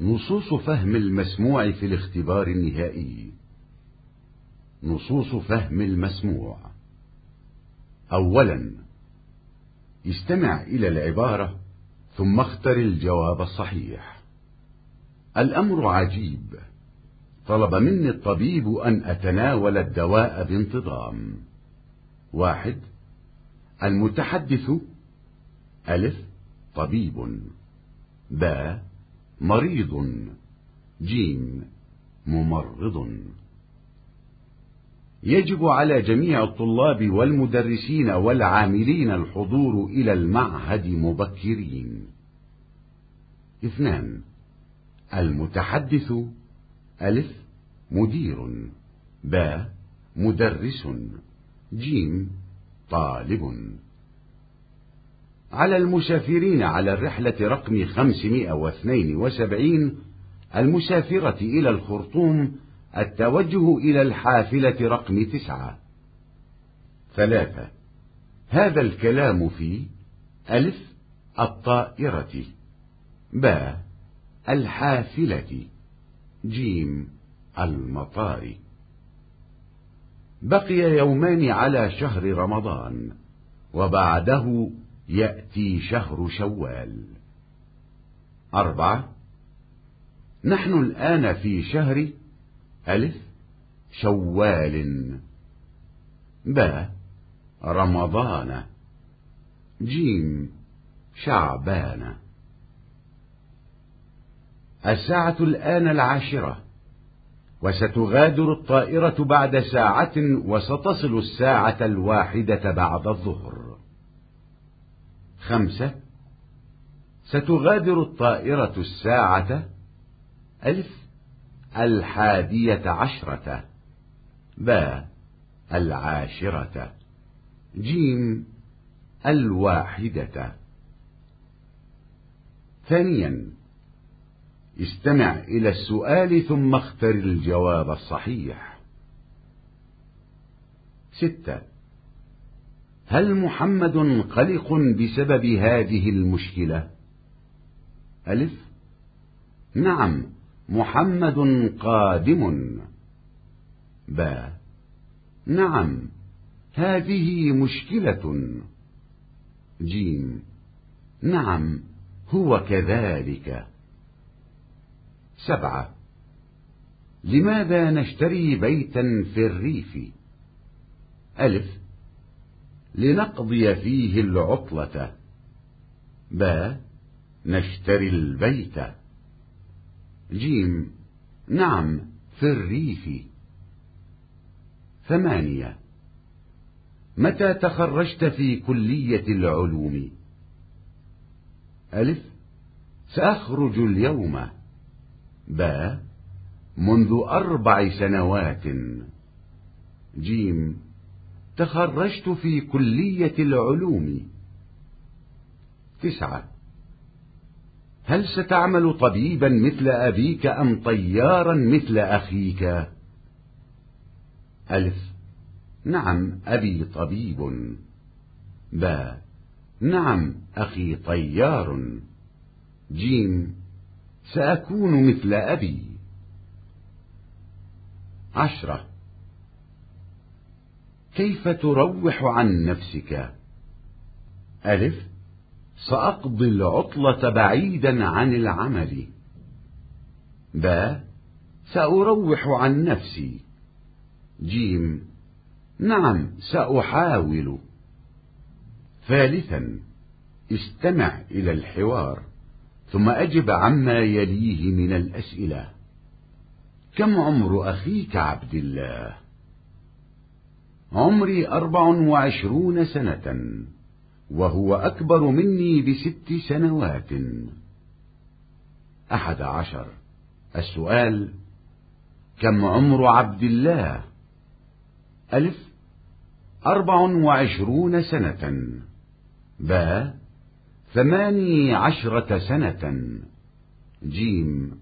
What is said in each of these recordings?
نصوص فهم المسموع في الاختبار النهائي. نصوص فهم المسموع. أولا استمع إلى العبارة ثم اختر الجواب الصحيح. الأمر عجيب. طلب مني الطبيب أن أتناول الدواء بانتظام. واحد المتحدث ألف طبيب. باء مريض. جيم ممرض. يجب على جميع الطلاب والمدرسين والعاملين الحضور إلى المعهد مبكرين. اثنان المتحدث ألف مدير باء مدرس جيم طالب. على المسافرين على الرحلة رقم 572 المسافرة إلى الخرطوم التوجه إلى الحافلة رقم تسعة. ثلاثة. هذا الكلام في ألف الطائرة. باء الحافلة. جيم المطار. بقي يومان على شهر رمضان وبعده يأتي شهر شوال. أربعة. نحن الآن في شهر ألف شوال. باء رمضان. جيم. شعبان. الساعة الآن العاشرة. وستغادر الطائرة بعد ساعة وستصل الساعة الواحدة بعد الظهر. خمسة. ستغادر الطائرة الساعة ألف الحادية عشرة. باء العاشرة. جيم الواحدة. ثانيا استمع إلى السؤال ثم اختر الجواب الصحيح. ستة. هل محمد قلق بسبب هذه المشكلة؟ ألف؟ نعم محمد قادم. با نعم هذه مشكلة. جيم. نعم هو كذلك. سبعة. لماذا نشتري بيتا في الريف؟ ألف؟ لنقضي فيه العطلة. باء نشتري البيت. جيم نعم في الريف. ثمانية متى تخرجت في كلية العلوم؟ ألف سأخرج اليوم. باء منذ أربع سنوات. جيم تخرجت في كلية العلوم. تسعة. هل ستعمل طبيبا مثل أبيك أم طيارا مثل أخيك؟ ألف. نعم أبي طبيب. باء نعم أخي طيار. جيم. سأكون مثل أبي. عشرة. كيف تروح عن نفسك؟ ألف سأقضي العطلة بعيدا عن العمل. باء سأروح عن نفسي. جيم نعم سأحاول. ثالثا استمع إلى الحوار ثم أجب عما يليه من الأسئلة. كم عمر أخيك عبد الله؟ عمري أربع وعشرون سنة وهو أكبر مني بست سنوات. أحد عشر. السؤال كم عمر عبد الله؟ ألف أربع وعشرون سنة. باء ثماني عشرة سنة. جيم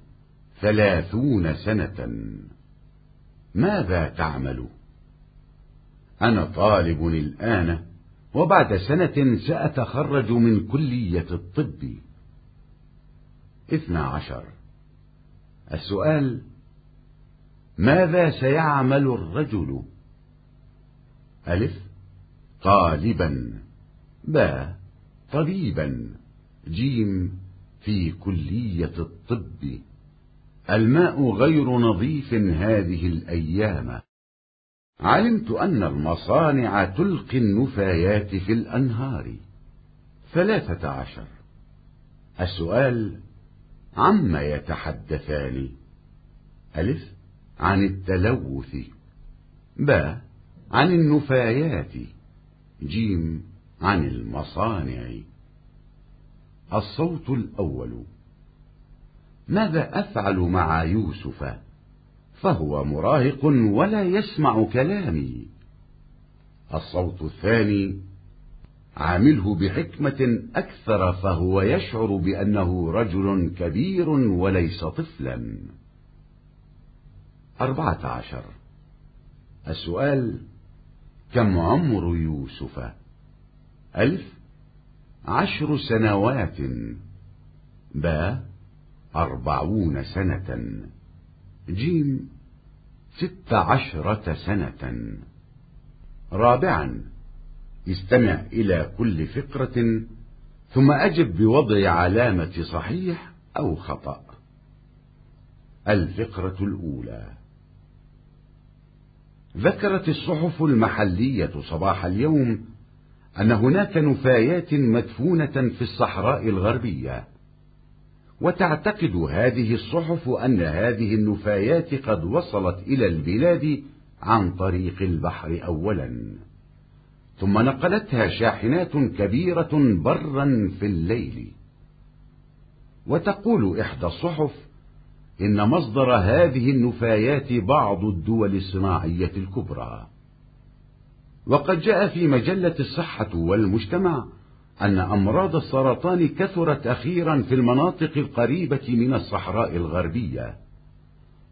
ثلاثون سنة. ماذا تعمل؟ أنا طالب الآن وبعد سنة سأتخرج من كلية الطب. اثنى عشر. السؤال ماذا سيعمل الرجل؟ ألف. طالبا. باء طبيبا. جيم. في كلية الطب. الماء غير نظيف هذه الأيام. علمت أن المصانع تلقي النفايات في الأنهار. ثلاثة عشر. السؤال عما يتحدثان؟ ألف عن التلوث. باء عن النفايات. جيم عن المصانع. الصوت الأول. ماذا أفعل مع يوسف؟ فهو مراهق ولا يسمع كلامي. الصوت الثاني عامله بحكمة أكثر فهو يشعر بأنه رجل كبير وليس طفلا. أربعة عشر. السؤال كم عمر يوسف؟ ألف عشر سنوات. با أربعون سنة. جيم ست عشرة سنة. رابعا استمع إلى كل فقرة ثم أجب بوضع علامة صحيح أو خطأ. الفقرة الأولى. ذكرت الصحف المحلية صباح اليوم أن هناك نفايات مدفونة في الصحراء الغربية. وتعتقد هذه الصحف أن هذه النفايات قد وصلت إلى البلاد عن طريق البحر أولا. ثم نقلتها شاحنات كبيرة برا في الليل. وتقول إحدى الصحف إن مصدر هذه النفايات بعض الدول الصناعية الكبرى. وقد جاء في مجلة الصحة والمجتمع أن أمراض السرطان كثرت أخيرا في المناطق القريبة من الصحراء الغربية.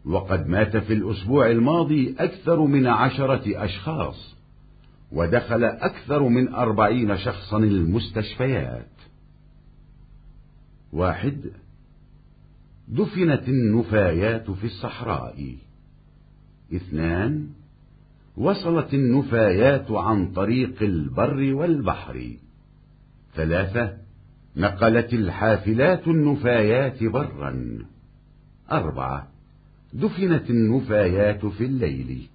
وقد مات في الأسبوع الماضي أكثر من عشرة أشخاص ودخل أكثر من أربعين شخصا المستشفيات. واحد دفنت النفايات في الصحراء. اثنان وصلت النفايات عن طريق البر والبحر. ثلاثة نقلت الحافلات النفايات برا. أربعة دفنت النفايات في الليل.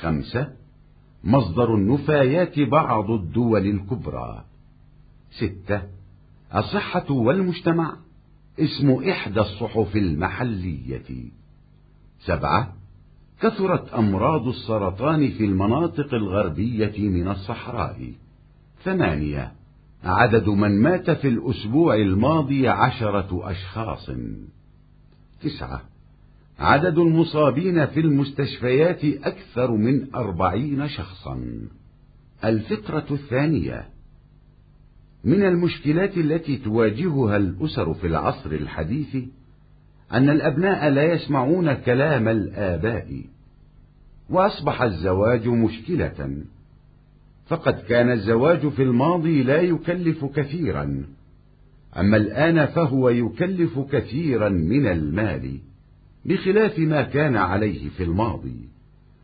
خمسة مصدر النفايات بعض الدول الكبرى. ستة الصحة والمجتمع اسم إحدى الصحف المحلية. سبعة كثرت أمراض السرطان في المناطق الغربية من الصحراء. ثمانية عدد من مات في الأسبوع الماضي عشرة أشخاص. تسعة. عدد المصابين في المستشفيات أكثر من أربعين شخصا. الفقرة الثانية. من المشكلات التي تواجهها الأسر في العصر الحديث أن الأبناء لا يسمعون كلام الآباء وأصبح الزواج مشكلة. فقد كان الزواج في الماضي لا يكلف كثيرا. أما الآن فهو يكلف كثيرا من المال بخلاف ما كان عليه في الماضي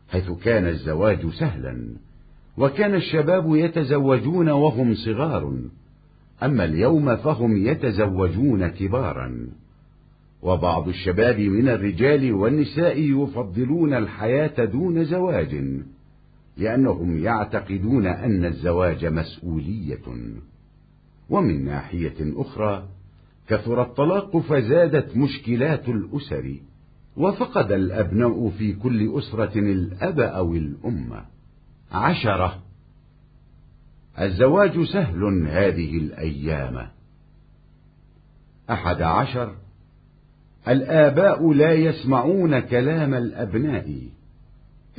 حيث كان الزواج سهلا وكان الشباب يتزوجون وهم صغار أما اليوم فهم يتزوجون كبارا. وبعض الشباب من الرجال والنساء يفضلون الحياة دون زواج. لأنهم يعتقدون أن الزواج مسؤولية. ومن ناحية أخرى كثر الطلاق فزادت مشكلات الأسر وفقد الأبناء في كل أسرة الأب أو الأم. عشرة الزواج سهل هذه الأيام. أحد عشر الآباء لا يسمعون كلام الأبناء.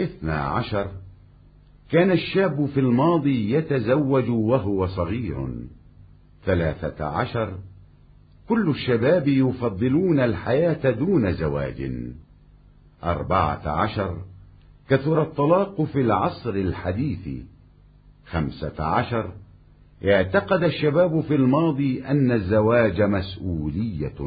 اثنى عشر كان الشاب في الماضي يتزوج وهو صغير. ثلاثة عشر كل الشباب يفضلون الحياة دون زواج. أربعة عشر كثر الطلاق في العصر الحديث. خمسة عشر اعتقد الشباب في الماضي أن الزواج مسؤولية.